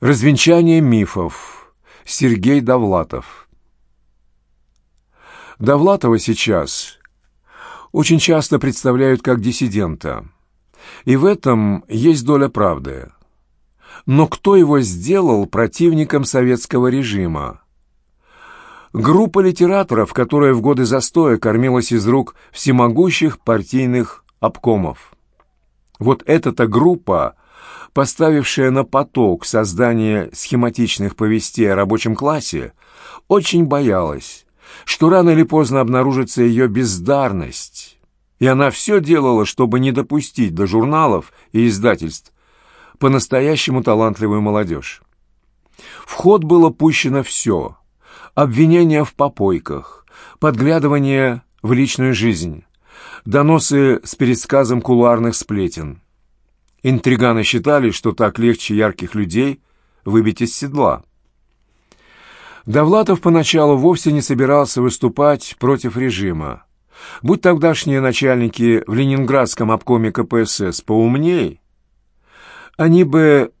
Развенчание мифов. Сергей Довлатов. Довлатова сейчас очень часто представляют как диссидента. И в этом есть доля правды. Но кто его сделал противником советского режима? Группа литераторов, которая в годы застоя кормилась из рук всемогущих партийных обкомов. Вот эта-то группа – поставившая на поток создание схематичных повестей о рабочем классе, очень боялась, что рано или поздно обнаружится ее бездарность, и она все делала, чтобы не допустить до журналов и издательств по-настоящему талантливую молодежь. В ход было пущено все – обвинения в попойках, подглядывание в личную жизнь, доносы с пересказом кулуарных сплетен – Интриганы считали, что так легче ярких людей выбить из седла. Довлатов поначалу вовсе не собирался выступать против режима. Будь тогдашние начальники в ленинградском обкоме КПСС поумней, они бы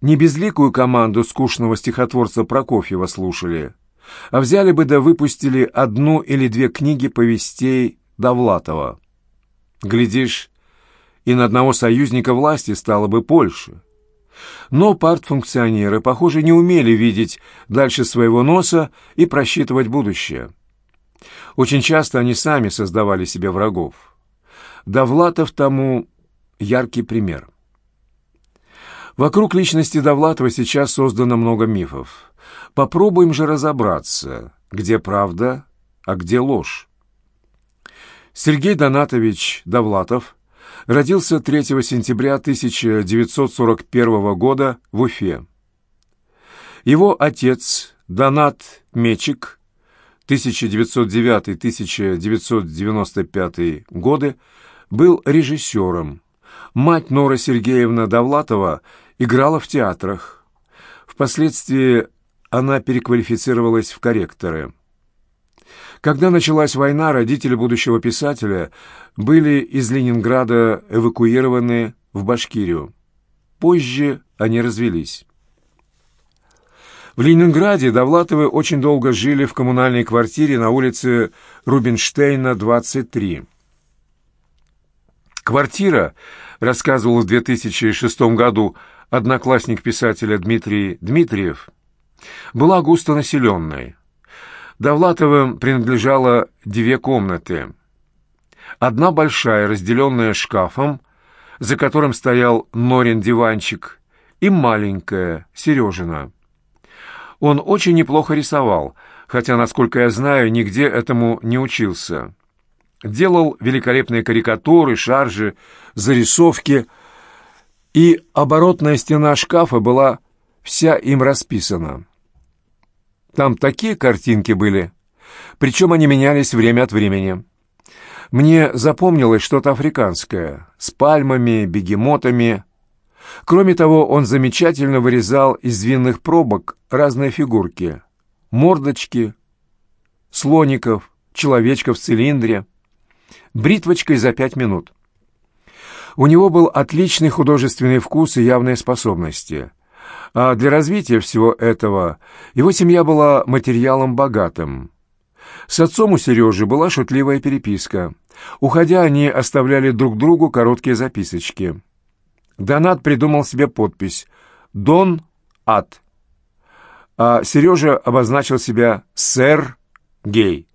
не безликую команду скучного стихотворца Прокофьева слушали, а взяли бы да выпустили одну или две книги повестей Довлатова. Глядишь, и на одного союзника власти стало бы Польша. Но партфункционеры, похоже, не умели видеть дальше своего носа и просчитывать будущее. Очень часто они сами создавали себе врагов. Довлатов тому яркий пример. Вокруг личности Довлатова сейчас создано много мифов. Попробуем же разобраться, где правда, а где ложь. Сергей Донатович Довлатов родился 3 сентября 1941 года в Уфе. Его отец Донат Мечик 1909-1995 годы был режиссером. Мать Нора Сергеевна Довлатова играла в театрах. Впоследствии она переквалифицировалась в корректоры. Когда началась война, родители будущего писателя были из Ленинграда эвакуированы в Башкирию. Позже они развелись. В Ленинграде Довлатовы очень долго жили в коммунальной квартире на улице Рубинштейна, 23. Квартира, рассказывал в 2006 году одноклассник писателя Дмитрий Дмитриев, была густонаселенной. Довлатовым принадлежало две комнаты. Одна большая, разделенная шкафом, за которым стоял Норин диванчик, и маленькая, Сережина. Он очень неплохо рисовал, хотя, насколько я знаю, нигде этому не учился. Делал великолепные карикатуры, шаржи, зарисовки, и оборотная стена шкафа была вся им расписана. Там такие картинки были, причем они менялись время от времени. Мне запомнилось что-то африканское, с пальмами, бегемотами. Кроме того, он замечательно вырезал из винных пробок разные фигурки. Мордочки, слоников, человечков в цилиндре. Бритвочкой за пять минут. У него был отличный художественный вкус и явные способности. А для развития всего этого его семья была материалом богатым. С отцом у Сережи была шутливая переписка. Уходя, они оставляли друг другу короткие записочки. Донат придумал себе подпись «Дон Ад», а Сережа обозначил себя «Сэр Гей».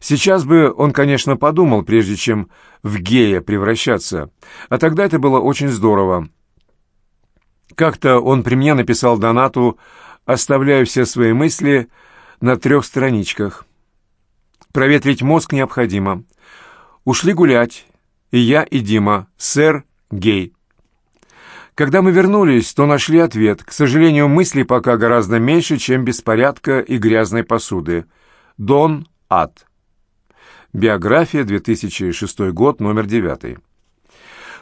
Сейчас бы он, конечно, подумал, прежде чем в гея превращаться, а тогда это было очень здорово. Как-то он при мне написал Донату «Оставляю все свои мысли на трех страничках». Проветрить мозг необходимо. Ушли гулять. И я, и Дима. Сэр Гей. Когда мы вернулись, то нашли ответ. К сожалению, мыслей пока гораздо меньше, чем беспорядка и грязной посуды. Дон Ад. Биография, 2006 год, номер 9.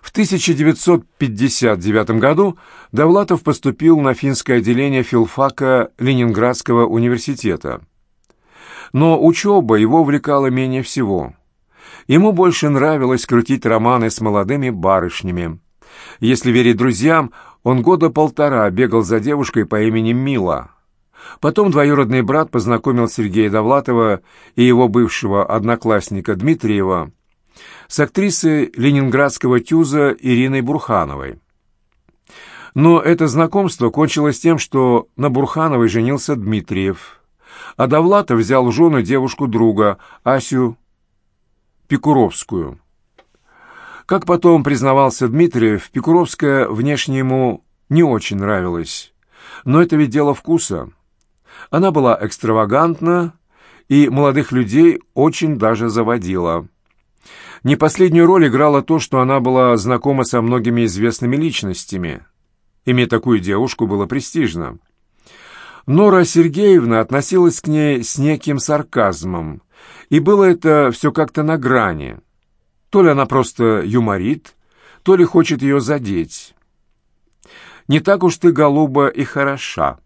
В 1959 году Довлатов поступил на финское отделение филфака Ленинградского университета. Но учеба его увлекала менее всего. Ему больше нравилось крутить романы с молодыми барышнями. Если верить друзьям, он года полтора бегал за девушкой по имени Мила. Потом двоюродный брат познакомил Сергея Довлатова и его бывшего одноклассника Дмитриева с актрисой ленинградского тюза Ириной Бурхановой. Но это знакомство кончилось тем, что на Бурхановой женился Дмитриев, а Довлатов взял в жену девушку друга, Асю Пикуровскую. Как потом признавался Дмитриев, Пикуровская внешне ему не очень нравилась. Но это ведь дело вкуса. Она была экстравагантна и молодых людей очень даже заводила. Не последнюю роль играло то, что она была знакома со многими известными личностями. Иметь такую девушку было престижно. Нора Сергеевна относилась к ней с неким сарказмом, и было это все как-то на грани. То ли она просто юморит, то ли хочет ее задеть. «Не так уж ты, голуба, и хороша».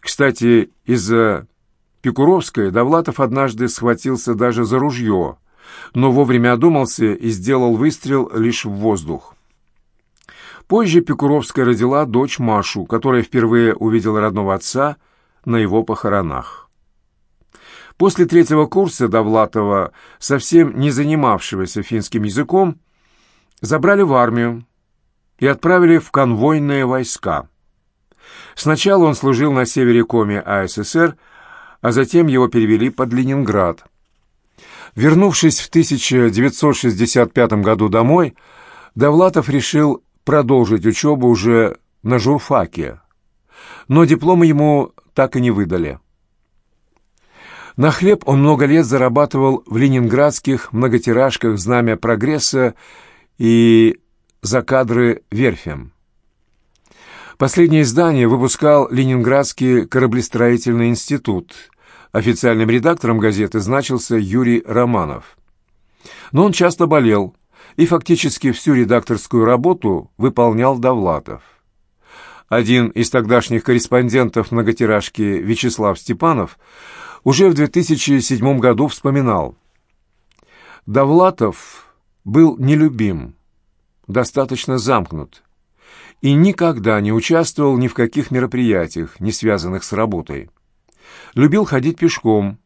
Кстати, из-за Пикуровской Довлатов однажды схватился даже за ружье, но вовремя одумался и сделал выстрел лишь в воздух. Позже Пикуровская родила дочь Машу, которая впервые увидела родного отца на его похоронах. После третьего курса Довлатова, совсем не занимавшегося финским языком, забрали в армию и отправили в конвойные войска. Сначала он служил на севере Коми АССР, а затем его перевели под Ленинград. Вернувшись в 1965 году домой, Довлатов решил продолжить учебу уже на журфаке, но дипломы ему так и не выдали. На хлеб он много лет зарабатывал в ленинградских многотиражках «Знамя прогресса» и «За кадры верфем». Последнее издание выпускал Ленинградский кораблестроительный институт. Официальным редактором газеты значился Юрий Романов. Но он часто болел, и фактически всю редакторскую работу выполнял Довлатов. Один из тогдашних корреспондентов многотиражки Вячеслав Степанов уже в 2007 году вспоминал. Довлатов был нелюбим, достаточно замкнут и никогда не участвовал ни в каких мероприятиях, не связанных с работой. Любил ходить пешком.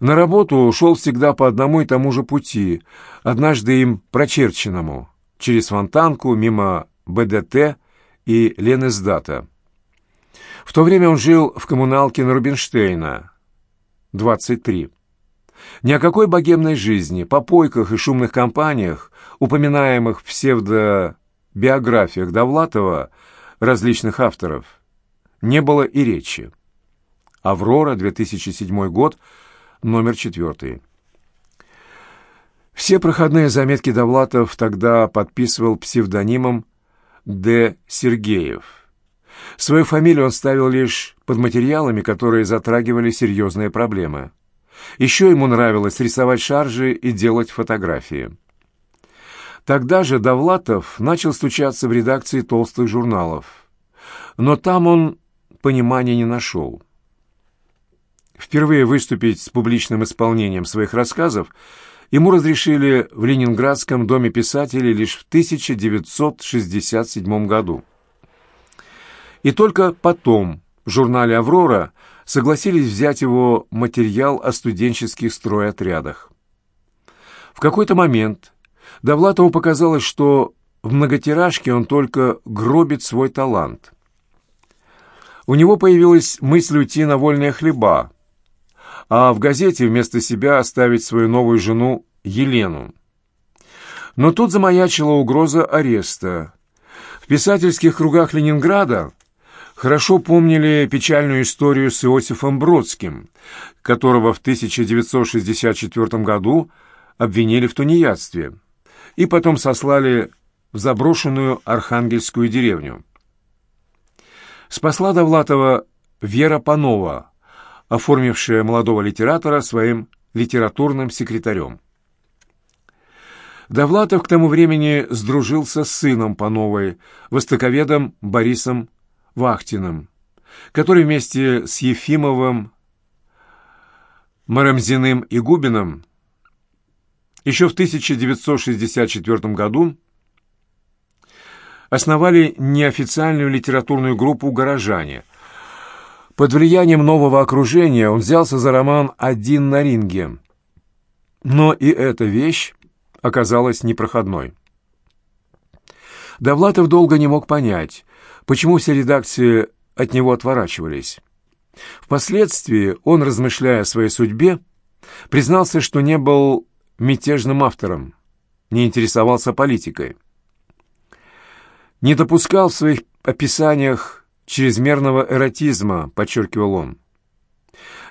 На работу шел всегда по одному и тому же пути, однажды им прочерченному, через Фонтанку, мимо БДТ и Ленэсдата. В то время он жил в коммуналке на Рубинштейна, 23. Ни о какой богемной жизни, попойках и шумных компаниях, упоминаемых в псевдобиографиях Довлатова различных авторов, не было и речи. «Аврора», 2007 год, номер четвертый. Все проходные заметки Довлатов тогда подписывал псевдонимом Д. Сергеев. Свою фамилию он ставил лишь под материалами, которые затрагивали серьезные проблемы. Еще ему нравилось рисовать шаржи и делать фотографии. Тогда же Довлатов начал стучаться в редакции толстых журналов. Но там он понимания не нашел. Впервые выступить с публичным исполнением своих рассказов ему разрешили в Ленинградском доме писателей лишь в 1967 году. И только потом в журнале «Аврора» согласились взять его материал о студенческих стройотрядах. В какой-то момент Довлатову показалось, что в многотиражке он только гробит свой талант. У него появилась мысль уйти на вольные хлеба, а в газете вместо себя оставить свою новую жену Елену. Но тут замаячила угроза ареста. В писательских кругах Ленинграда хорошо помнили печальную историю с Иосифом Бродским, которого в 1964 году обвинили в тунеядстве и потом сослали в заброшенную архангельскую деревню. Спасла Довлатова Вера Панова, оформившая молодого литератора своим литературным секретарем. Довлатов к тому времени сдружился с сыном Пановой, востоковедом Борисом Вахтиным, который вместе с Ефимовым, Марамзиным и Губиным еще в 1964 году основали неофициальную литературную группу «Горожане». Под влиянием нового окружения он взялся за роман «Один на ринге». Но и эта вещь оказалась непроходной. Довлатов долго не мог понять, почему все редакции от него отворачивались. Впоследствии он, размышляя о своей судьбе, признался, что не был мятежным автором, не интересовался политикой. Не допускал в своих описаниях чрезмерного эротизма, подчеркивал он.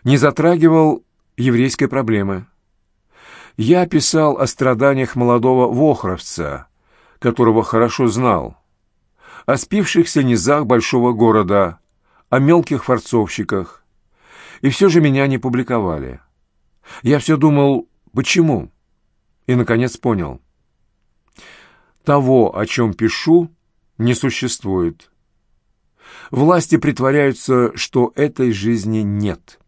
Не затрагивал еврейской проблемы. Я писал о страданиях молодого вохровца, которого хорошо знал, о спившихся низах большого города, о мелких форцовщиках. И все же меня не публиковали. Я все думал, почему? И, наконец, понял. Того, о чем пишу, не существует. Власти притворяются, что этой жизни нет.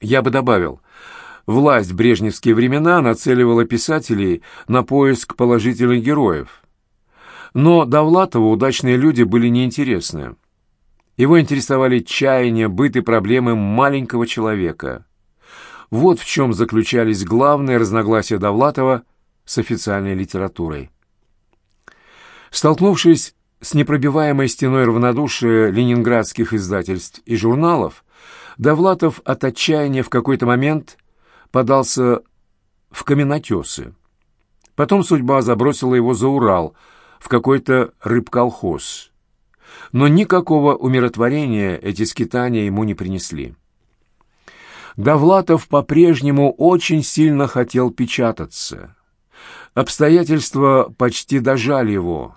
Я бы добавил, власть в брежневские времена нацеливала писателей на поиск положительных героев. Но Довлатову удачные люди были неинтересны. Его интересовали чаяния, быт и проблемы маленького человека. Вот в чем заключались главные разногласия Довлатова с официальной литературой. Столкнувшись с непробиваемой стеной равнодушия ленинградских издательств и журналов, Довлатов от отчаяния в какой-то момент подался в каменотесы. Потом судьба забросила его за Урал, в какой-то рыбколхоз. Но никакого умиротворения эти скитания ему не принесли. Довлатов по-прежнему очень сильно хотел печататься. Обстоятельства почти дожали его.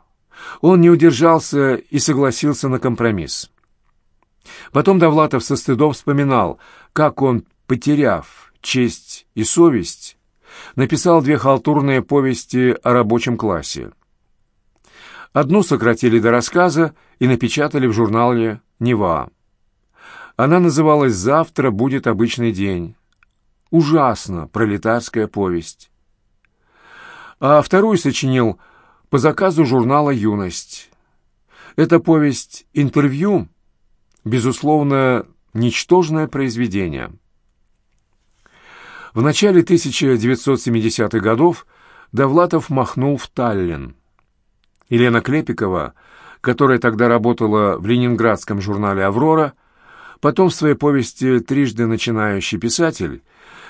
Он не удержался и согласился на компромисс. Потом Довлатов со стыдом вспоминал, как он, потеряв честь и совесть, написал две халтурные повести о рабочем классе. Одну сократили до рассказа и напечатали в журнале «Нева». Она называлась «Завтра будет обычный день». Ужасно пролетарская повесть. А вторую сочинил по заказу журнала «Юность». Эта повесть «Интервью» безусловно, ничтожное произведение. В начале 1970-х годов Довлатов махнул в Таллин. Елена Клепикова, которая тогда работала в ленинградском журнале «Аврора», Потом в своей повести «Трижды начинающий писатель»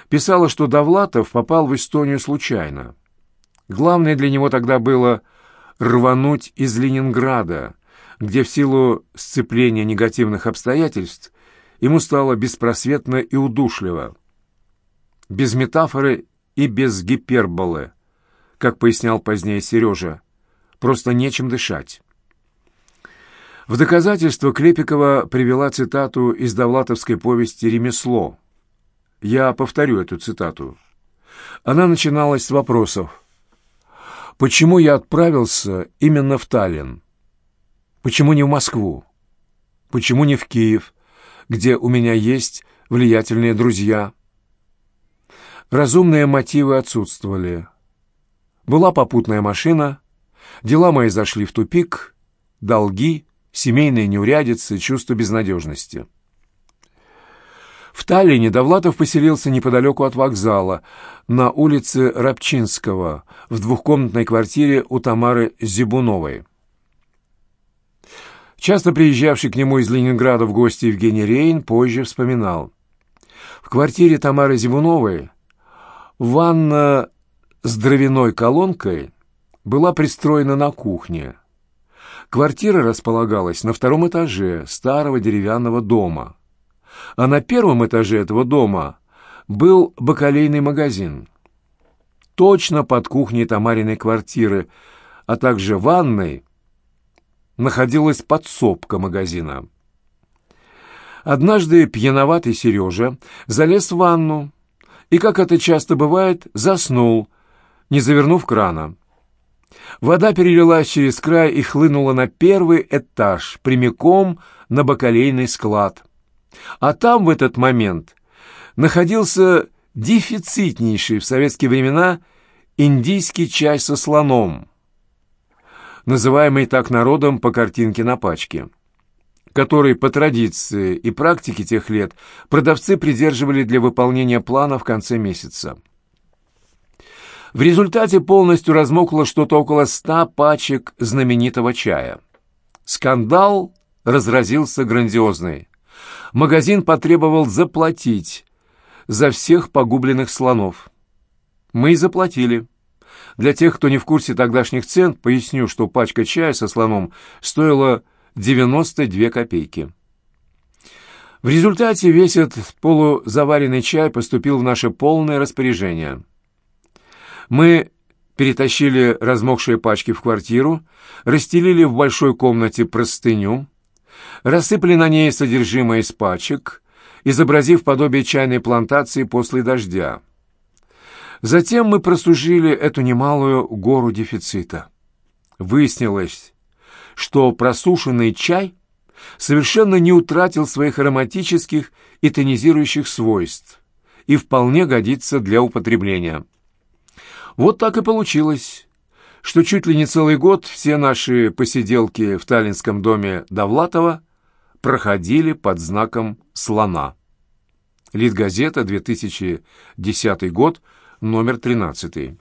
писала, что Довлатов попал в Эстонию случайно. Главное для него тогда было рвануть из Ленинграда, где в силу сцепления негативных обстоятельств ему стало беспросветно и удушливо. Без метафоры и без гиперболы, как пояснял позднее Сережа, просто нечем дышать. В доказательство Клепикова привела цитату из Довлатовской повести «Ремесло». Я повторю эту цитату. Она начиналась с вопросов. «Почему я отправился именно в Таллин? Почему не в Москву? Почему не в Киев, где у меня есть влиятельные друзья?» Разумные мотивы отсутствовали. Была попутная машина, дела мои зашли в тупик, долги — семейные неурядицы, чувство безнадежности. В Таллине Довлатов поселился неподалеку от вокзала, на улице Рабчинского, в двухкомнатной квартире у Тамары Зибуновой. Часто приезжавший к нему из Ленинграда в гости Евгений Рейн позже вспоминал. В квартире Тамары Зибуновой ванна с дровяной колонкой была пристроена на кухне – Квартира располагалась на втором этаже старого деревянного дома. А на первом этаже этого дома был бакалейный магазин. Точно под кухней Тамариной квартиры, а также ванной, находилась подсобка магазина. Однажды пьяноватый Сережа залез в ванну и, как это часто бывает, заснул, не завернув крана. Вода перелилась через край и хлынула на первый этаж, прямиком на бакалейный склад. А там в этот момент находился дефицитнейший в советские времена индийский чай со слоном. называемый так народом по картинке на пачке, который по традиции и практике тех лет продавцы придерживали для выполнения плана в конце месяца. В результате полностью размокло что-то около ста пачек знаменитого чая. Скандал разразился грандиозный. Магазин потребовал заплатить за всех погубленных слонов. Мы и заплатили. Для тех, кто не в курсе тогдашних цен, поясню, что пачка чая со слоном стоила 92 копейки. В результате весь этот полузаваренный чай поступил в наше полное распоряжение. Мы перетащили размокшие пачки в квартиру, расстелили в большой комнате простыню, рассыпали на ней содержимое из пачек, изобразив подобие чайной плантации после дождя. Затем мы просужили эту немалую гору дефицита. Выяснилось, что просушенный чай совершенно не утратил своих ароматических и тонизирующих свойств и вполне годится для употребления. Вот так и получилось, что чуть ли не целый год все наши посиделки в таллинском доме Довлатова проходили под знаком слона. Литгазета, 2010 год, номер 13.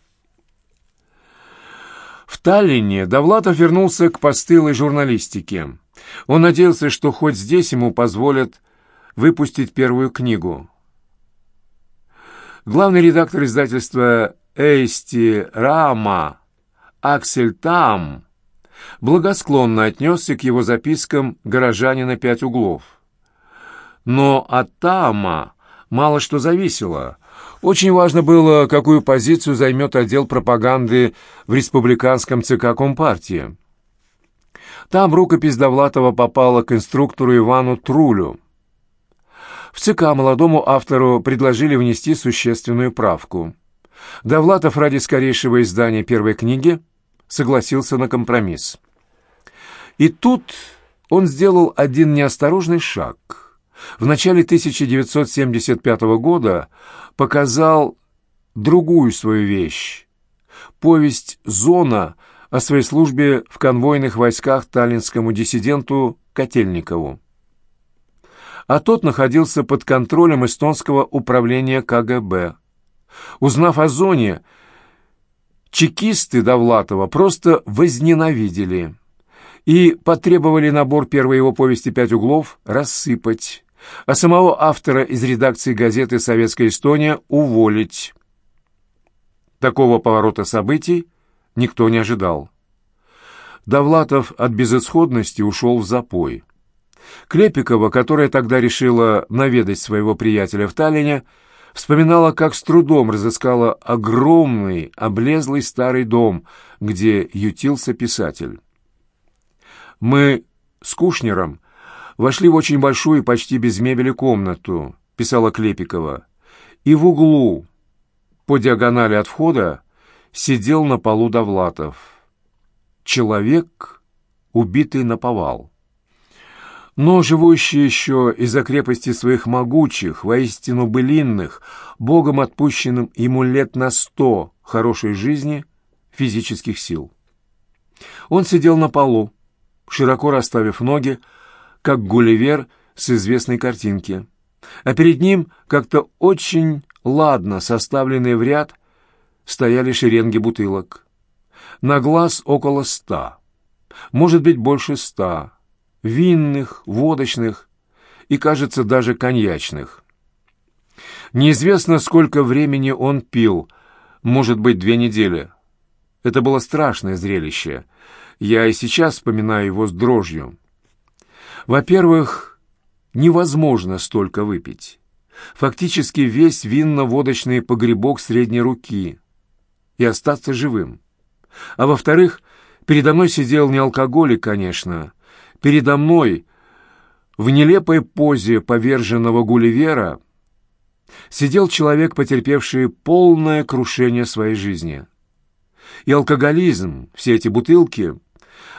В Таллине Довлатов вернулся к постылой журналистике. Он надеялся, что хоть здесь ему позволят выпустить первую книгу. Главный редактор издательства Эйсти Рама Аксель Там благосклонно отнесся к его запискам горожанина пять углов. Но от Тама мало что зависело. Очень важно было, какую позицию займет отдел пропаганды в республиканском ЦК Компартии. Там рукопись Довлатова попала к инструктору Ивану Трулю. В ЦК молодому автору предложили внести существенную правку. Довлатов ради скорейшего издания первой книги согласился на компромисс. И тут он сделал один неосторожный шаг. В начале 1975 года показал другую свою вещь — повесть «Зона» о своей службе в конвойных войсках таллинскому диссиденту Котельникову. А тот находился под контролем эстонского управления КГБ. Узнав о зоне, чекисты Довлатова просто возненавидели и потребовали набор первой его повести «Пять углов» рассыпать, а самого автора из редакции газеты «Советская Эстония» уволить. Такого поворота событий никто не ожидал. Довлатов от безысходности ушел в запой. Клепикова, которая тогда решила наведать своего приятеля в Таллине, Вспоминала, как с трудом разыскала огромный, облезлый старый дом, где ютился писатель. «Мы с Кушнером вошли в очень большую, почти без мебели комнату», — писала Клепикова, «и в углу, по диагонали от входа, сидел на полу Довлатов. Человек, убитый на повал но живущий еще из-за крепости своих могучих, воистину былинных, Богом отпущенным ему лет на сто хорошей жизни, физических сил. Он сидел на полу, широко расставив ноги, как Гулливер с известной картинки, а перед ним как-то очень ладно составленные в ряд стояли шеренги бутылок. На глаз около ста, может быть, больше ста, винных, водочных и, кажется, даже коньячных. Неизвестно, сколько времени он пил, может быть, две недели. Это было страшное зрелище. Я и сейчас вспоминаю его с дрожью. Во-первых, невозможно столько выпить. Фактически весь винно-водочный погребок средней руки. И остаться живым. А во-вторых, передо мной сидел не алкоголик, конечно, Передо мной, в нелепой позе поверженного Гулливера, сидел человек, потерпевший полное крушение своей жизни. И алкоголизм, все эти бутылки,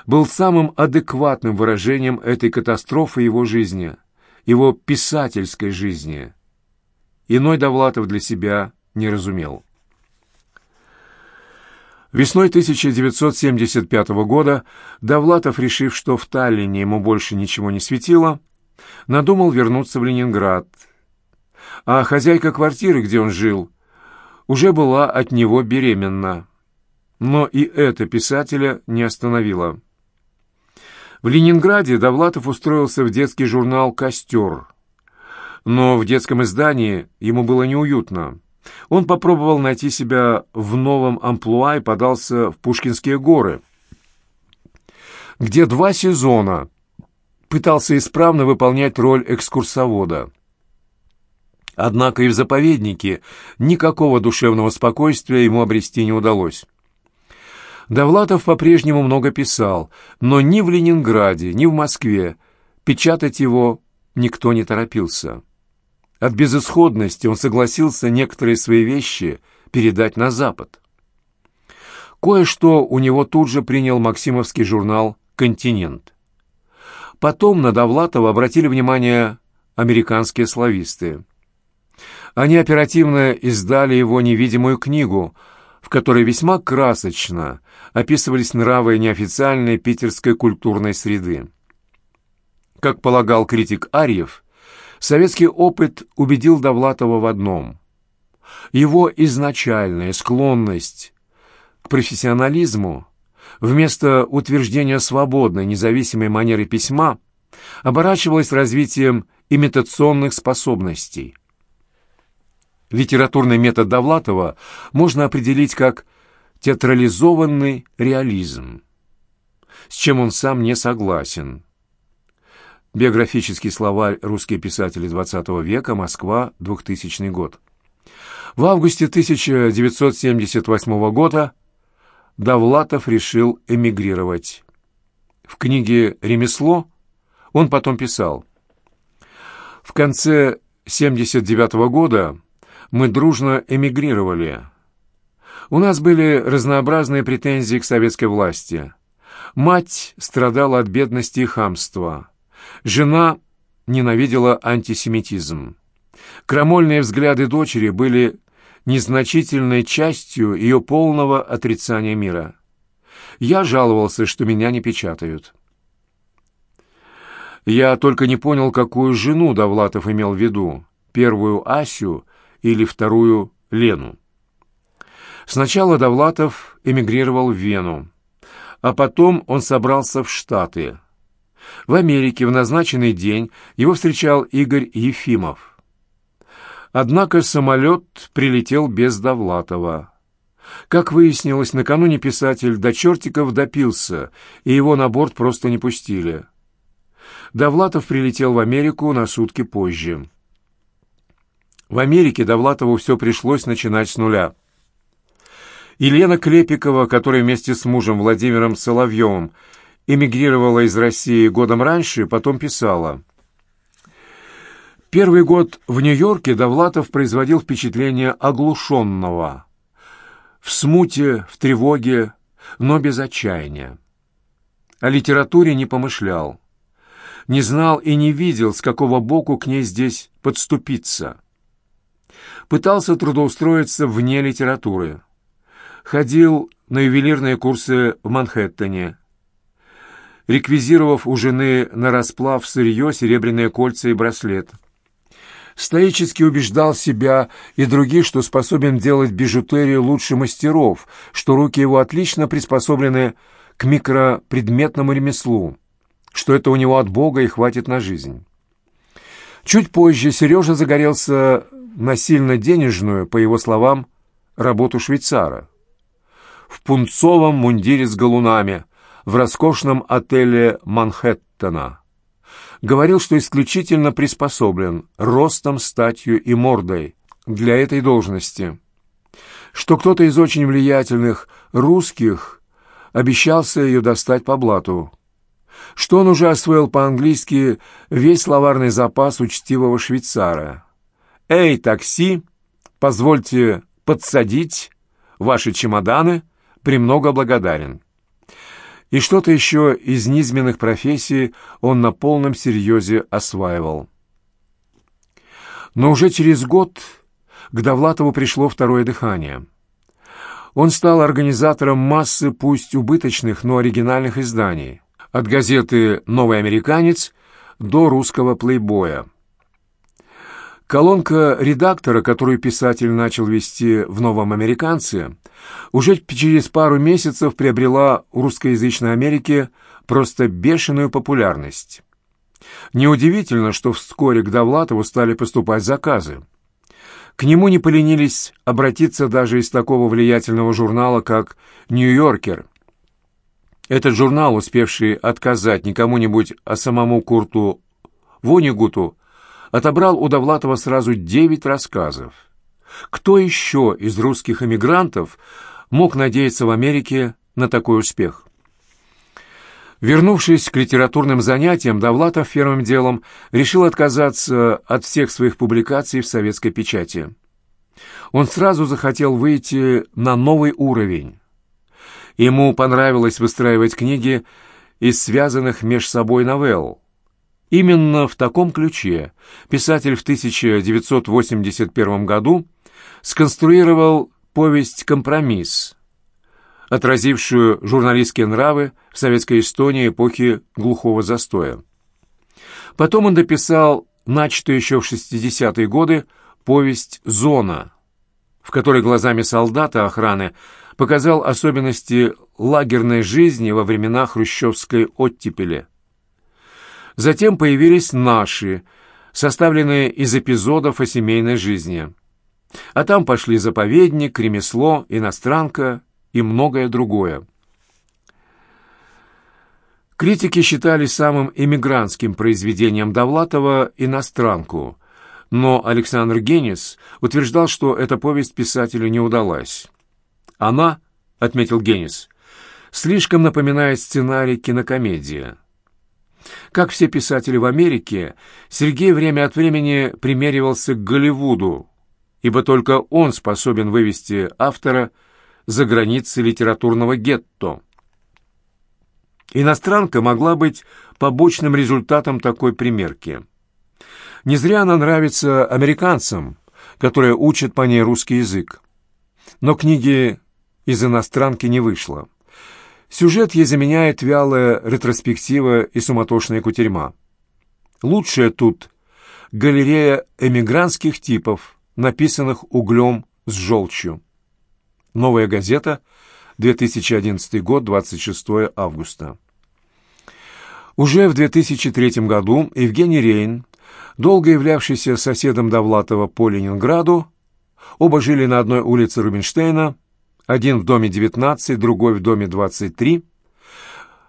был самым адекватным выражением этой катастрофы его жизни, его писательской жизни. Иной Довлатов для себя не разумел. Весной 1975 года Довлатов, решив, что в Таллине ему больше ничего не светило, надумал вернуться в Ленинград. А хозяйка квартиры, где он жил, уже была от него беременна. Но и это писателя не остановило. В Ленинграде Довлатов устроился в детский журнал «Костер». Но в детском издании ему было неуютно. Он попробовал найти себя в новом амплуа и подался в Пушкинские горы, где два сезона пытался исправно выполнять роль экскурсовода. Однако и в заповеднике никакого душевного спокойствия ему обрести не удалось. Довлатов по-прежнему много писал, но ни в Ленинграде, ни в Москве печатать его никто не торопился. От безысходности он согласился некоторые свои вещи передать на Запад. Кое-что у него тут же принял максимовский журнал «Континент». Потом на Довлатова обратили внимание американские слависты. Они оперативно издали его невидимую книгу, в которой весьма красочно описывались нравы неофициальной питерской культурной среды. Как полагал критик Арьев, советский опыт убедил Довлатова в одном. Его изначальная склонность к профессионализму вместо утверждения свободной независимой манеры письма оборачивалась развитием имитационных способностей. Литературный метод Довлатова можно определить как театрализованный реализм, с чем он сам не согласен. Биографический словарь «Русские писатели XX века. Москва. 2000 год». В августе 1978 года Довлатов решил эмигрировать. В книге «Ремесло» он потом писал «В конце 79 года мы дружно эмигрировали. У нас были разнообразные претензии к советской власти. Мать страдала от бедности и хамства. Жена ненавидела антисемитизм. Крамольные взгляды дочери были незначительной частью ее полного отрицания мира. Я жаловался, что меня не печатают. Я только не понял, какую жену Довлатов имел в виду, первую Асю или вторую Лену. Сначала Довлатов эмигрировал в Вену, а потом он собрался в Штаты. В Америке в назначенный день его встречал Игорь Ефимов. Однако самолет прилетел без Довлатова. Как выяснилось, накануне писатель до чертиков допился, и его на борт просто не пустили. Довлатов прилетел в Америку на сутки позже. В Америке Довлатову все пришлось начинать с нуля. Елена Клепикова, которая вместе с мужем Владимиром Соловьевым эмигрировала из России годом раньше, потом писала. Первый год в Нью-Йорке Довлатов производил впечатление оглушенного. В смуте, в тревоге, но без отчаяния. О литературе не помышлял. Не знал и не видел, с какого боку к ней здесь подступиться пытался трудоустроиться вне литературы. Ходил на ювелирные курсы в Манхэттене, реквизировав у жены на расплав сырье, серебряные кольца и браслет. Стоически убеждал себя и других, что способен делать бижутерию лучше мастеров, что руки его отлично приспособлены к микропредметному ремеслу, что это у него от Бога и хватит на жизнь. Чуть позже Сережа загорелся насильно-денежную, по его словам, работу швейцара. В пунцовом мундире с галунами, в роскошном отеле Манхэттена. Говорил, что исключительно приспособлен ростом, статью и мордой для этой должности. Что кто-то из очень влиятельных русских обещался ее достать по блату. Что он уже освоил по-английски весь словарный запас учтивого швейцара. «Эй, такси, позвольте подсадить ваши чемоданы, премного благодарен». И что-то еще из низменных профессий он на полном серьезе осваивал. Но уже через год к Довлатову пришло второе дыхание. Он стал организатором массы пусть убыточных, но оригинальных изданий, от газеты «Новый американец» до русского «Плейбоя». Колонка редактора, которую писатель начал вести в «Новом американце», уже через пару месяцев приобрела в русскоязычной Америке просто бешеную популярность. Неудивительно, что вскоре к Довлатову стали поступать заказы. К нему не поленились обратиться даже из такого влиятельного журнала, как «Нью-Йоркер». Этот журнал, успевший отказать не кому-нибудь, а самому Курту Вонигуту, отобрал у Довлатова сразу девять рассказов. Кто еще из русских эмигрантов мог надеяться в Америке на такой успех? Вернувшись к литературным занятиям, Довлатов первым делом решил отказаться от всех своих публикаций в советской печати. Он сразу захотел выйти на новый уровень. Ему понравилось выстраивать книги из связанных меж собой новелл. Именно в таком ключе писатель в 1981 году сконструировал повесть «Компромисс», отразившую журналистские нравы в советской Эстонии эпохи глухого застоя. Потом он дописал начатую еще в 60-е годы повесть «Зона», в которой глазами солдата охраны показал особенности лагерной жизни во времена хрущевской оттепели – Затем появились наши, составленные из эпизодов о семейной жизни. А там пошли заповедник, ремесло, иностранка и многое другое. Критики считали самым эмигрантским произведением Довлатова «Иностранку», но Александр Генис утверждал, что эта повесть писателю не удалась. «Она», — отметил Генис, — «слишком напоминает сценарий кинокомедии». Как все писатели в Америке, Сергей время от времени примеривался к Голливуду, ибо только он способен вывести автора за границы литературного гетто. Иностранка могла быть побочным результатом такой примерки. Не зря она нравится американцам, которые учат по ней русский язык. Но книги из иностранки не вышло. Сюжет ей заменяет вялая ретроспектива и суматошная кутерьма. Лучшее тут галерея эмигрантских типов, написанных углем с желчью. Новая газета, 2011 год, 26 августа. Уже в 2003 году Евгений Рейн, долго являвшийся соседом Довлатова по Ленинграду, оба жили на одной улице Рубинштейна, один в доме 19, другой в доме 23,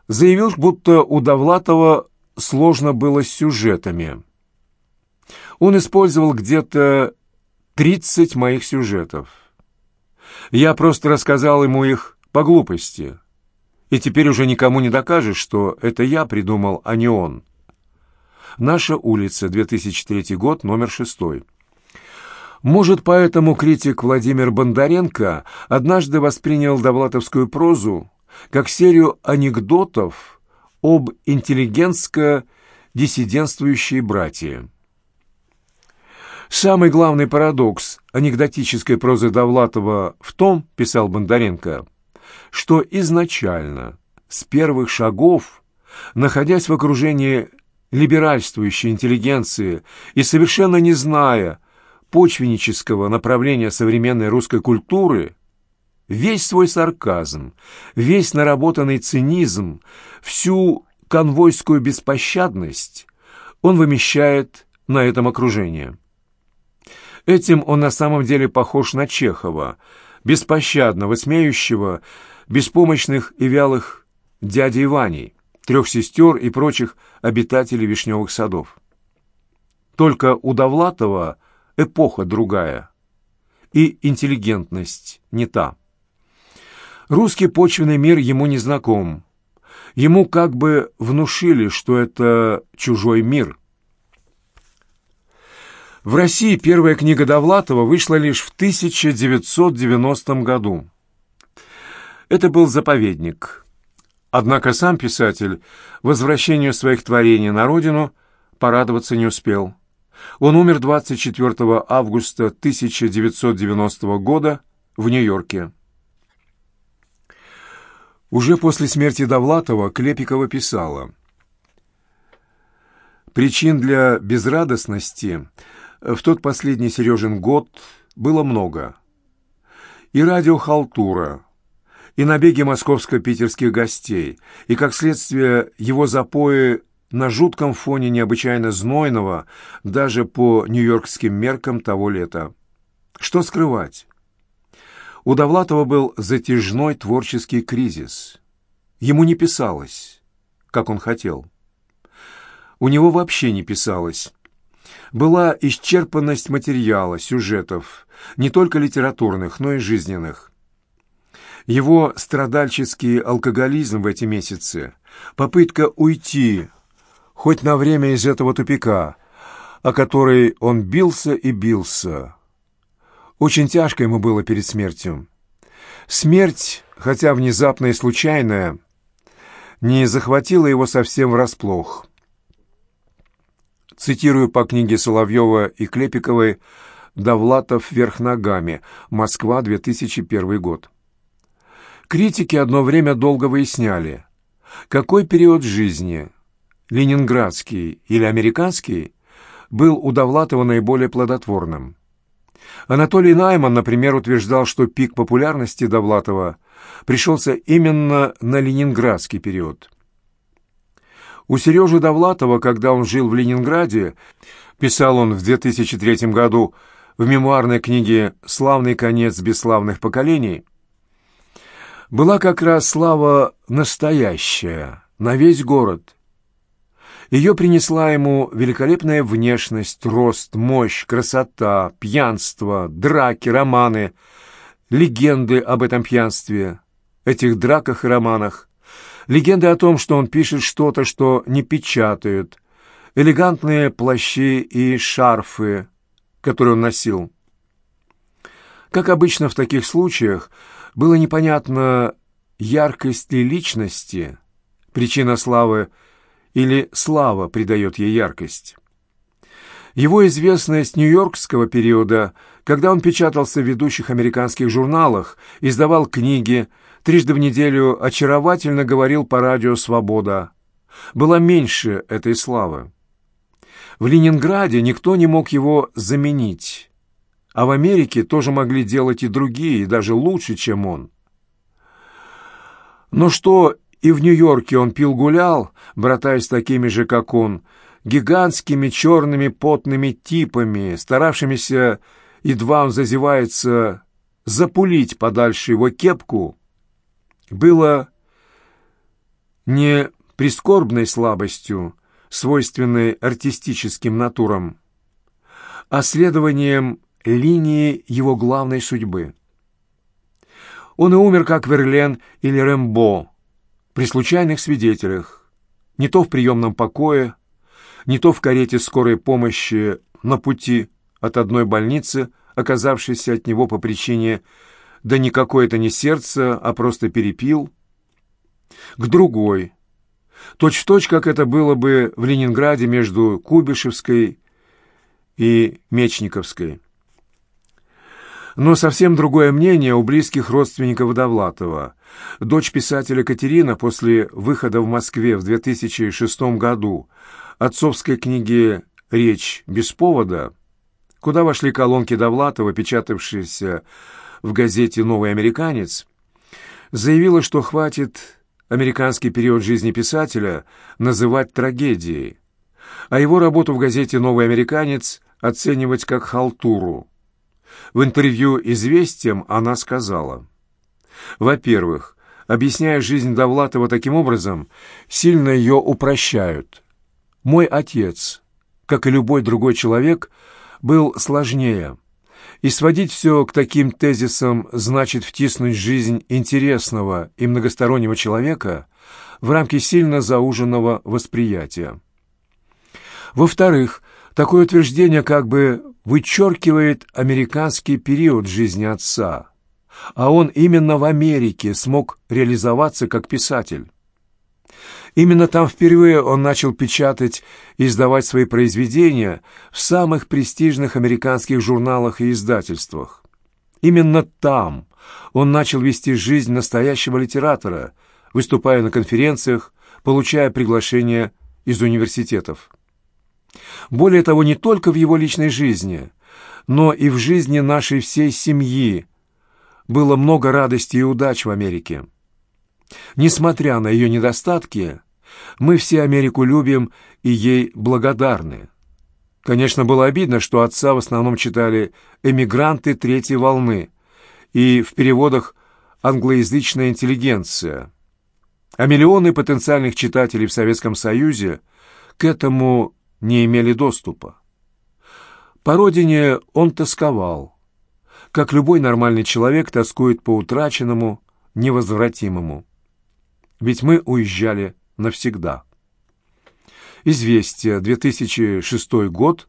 заявил, будто у Довлатова сложно было с сюжетами. Он использовал где-то 30 моих сюжетов. Я просто рассказал ему их по глупости. И теперь уже никому не докажешь, что это я придумал, а не он. Наша улица, 2003 год, номер шестой. Может, поэтому критик Владимир Бондаренко однажды воспринял довлатовскую прозу как серию анекдотов об интеллигентско-диссидентствующей братье. Самый главный парадокс анекдотической прозы Довлатова в том, писал Бондаренко, что изначально, с первых шагов, находясь в окружении либеральствующей интеллигенции и совершенно не зная, почвеннического направления современной русской культуры весь свой сарказм, весь наработанный цинизм, всю конвойскую беспощадность он вымещает на этом окружении. Этим он на самом деле похож на Чехова, беспощадно высмеющего беспомощных и вялых дядей Ваней, трех сестер и прочих обитателей вишневых садов. Только у Довлатова – эпоха другая, и интеллигентность не та. Русский почвенный мир ему не знаком. Ему как бы внушили, что это чужой мир. В России первая книга Довлатова вышла лишь в 1990 году. Это был «Заповедник». Однако сам писатель возвращению своих творений на родину порадоваться не успел. Он умер 24 августа 1990 года в Нью-Йорке. Уже после смерти Довлатова Клепикова писала «Причин для безрадостности в тот последний Сережин год было много. И радиохалтура, и набеги московско-питерских гостей, и, как следствие, его запои на жутком фоне необычайно знойного, даже по нью-йоркским меркам того лета. Что скрывать? У Довлатова был затяжной творческий кризис. Ему не писалось, как он хотел. У него вообще не писалось. Была исчерпанность материала, сюжетов, не только литературных, но и жизненных. Его страдальческий алкоголизм в эти месяцы, попытка уйти хоть на время из этого тупика, о который он бился и бился, очень тяжко ему было перед смертью. Смерть, хотя внезапная и случайная, не захватила его совсем врасплох. Цитирую по книге Соловьева и Клепиковой «Довлатов вверх ногами. Москва, 2001 год». Критики одно время долго выясняли, какой период жизни, ленинградский или американский, был у Довлатова наиболее плодотворным. Анатолий Найман, например, утверждал, что пик популярности Довлатова пришелся именно на ленинградский период. У Сережи Довлатова, когда он жил в Ленинграде, писал он в 2003 году в мемуарной книге «Славный конец бесславных поколений», была как раз слава настоящая, на весь город – ее принесла ему великолепная внешность, рост, мощь, красота, пьянство, драки, романы, легенды об этом пьянстве, этих драках и романах, легенды о том, что он пишет что-то, что не печатают, элегантные плащи и шарфы, которые он носил. Как обычно в таких случаях, было непонятно, яркость ли личности, причина славы – или слава придает ей яркость. Его известность нью-йоркского периода, когда он печатался в ведущих американских журналах, издавал книги, трижды в неделю очаровательно говорил по радио «Свобода», была меньше этой славы. В Ленинграде никто не мог его заменить, а в Америке тоже могли делать и другие, даже лучше, чем он. Но что и в Нью-Йорке он пил-гулял, братаясь такими же, как он, гигантскими черными потными типами, старавшимися, едва он зазевается, запулить подальше его кепку, было не прискорбной слабостью, свойственной артистическим натурам, а следованием линии его главной судьбы. Он и умер, как Верлен или Рэмбо, при случайных свидетелях, не то в приемном покое, не то в карете скорой помощи на пути от одной больницы, оказавшейся от него по причине да никакое это не сердце, а просто перепил, к другой, точь-в-точь, точь, как это было бы в Ленинграде между Кубишевской и Мечниковской. Но совсем другое мнение у близких родственников Довлатова. Дочь писателя Катерина после выхода в Москве в 2006 году отцовской книги «Речь без повода», куда вошли колонки Довлатова, печатавшиеся в газете «Новый американец», заявила, что хватит американский период жизни писателя называть трагедией, а его работу в газете «Новый американец» оценивать как халтуру. В интервью «Известиям» она сказала, «Во-первых, объясняя жизнь Довлатова таким образом, сильно ее упрощают. Мой отец, как и любой другой человек, был сложнее, и сводить все к таким тезисам значит втиснуть жизнь интересного и многостороннего человека в рамки сильно зауженного восприятия. Во-вторых, Такое утверждение как бы вычеркивает американский период жизни отца, а он именно в Америке смог реализоваться как писатель. Именно там впервые он начал печатать и издавать свои произведения в самых престижных американских журналах и издательствах. Именно там он начал вести жизнь настоящего литератора, выступая на конференциях, получая приглашения из университетов. Более того, не только в его личной жизни, но и в жизни нашей всей семьи было много радости и удач в Америке. Несмотря на ее недостатки, мы все Америку любим и ей благодарны. Конечно, было обидно, что отца в основном читали «эмигранты третьей волны» и в переводах «англоязычная интеллигенция», а миллионы потенциальных читателей в Советском Союзе к этому не имели доступа. По родине он тосковал, как любой нормальный человек тоскует по утраченному, невозвратимому. Ведь мы уезжали навсегда. Известие, 2006 год,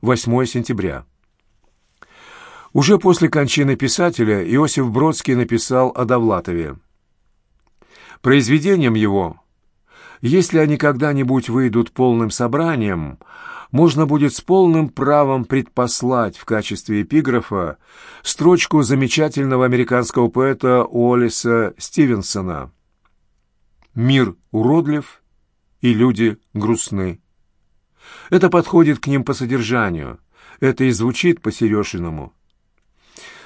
8 сентября. Уже после кончины писателя Иосиф Бродский написал о Довлатове. Произведением его, если они когда-нибудь выйдут полным собранием, можно будет с полным правом предпослать в качестве эпиграфа строчку замечательного американского поэта Уоллеса Стивенсона «Мир уродлив, и люди грустны». Это подходит к ним по содержанию, это и звучит по-сережиному.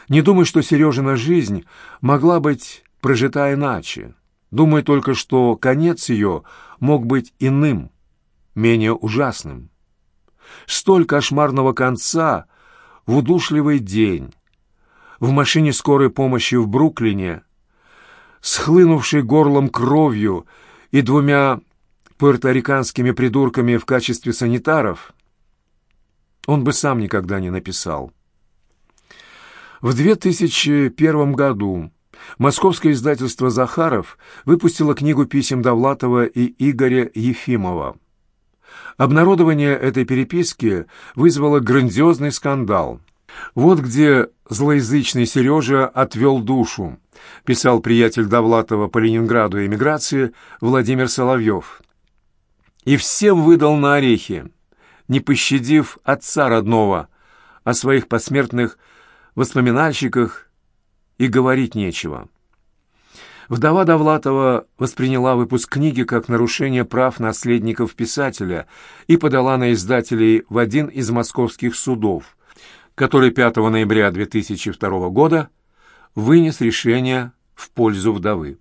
Не думай, что Сережина жизнь могла быть прожита иначе. Думаю только, что конец ее мог быть иным, менее ужасным. Столь кошмарного конца в удушливый день, в машине скорой помощи в Бруклине, схлынувшей горлом кровью и двумя пуэрториканскими придурками в качестве санитаров, он бы сам никогда не написал. В 2001 году Московское издательство «Захаров» выпустило книгу писем Довлатова и Игоря Ефимова. Обнародование этой переписки вызвало грандиозный скандал. Вот где злоязычный Сережа отвел душу, писал приятель Довлатова по Ленинграду и эмиграции Владимир Соловьев. И всем выдал на орехи, не пощадив отца родного, о своих посмертных воспоминальщиках и говорить нечего. Вдова Довлатова восприняла выпуск книги как нарушение прав наследников писателя и подала на издателей в один из московских судов, который 5 ноября 2002 года вынес решение в пользу вдовы.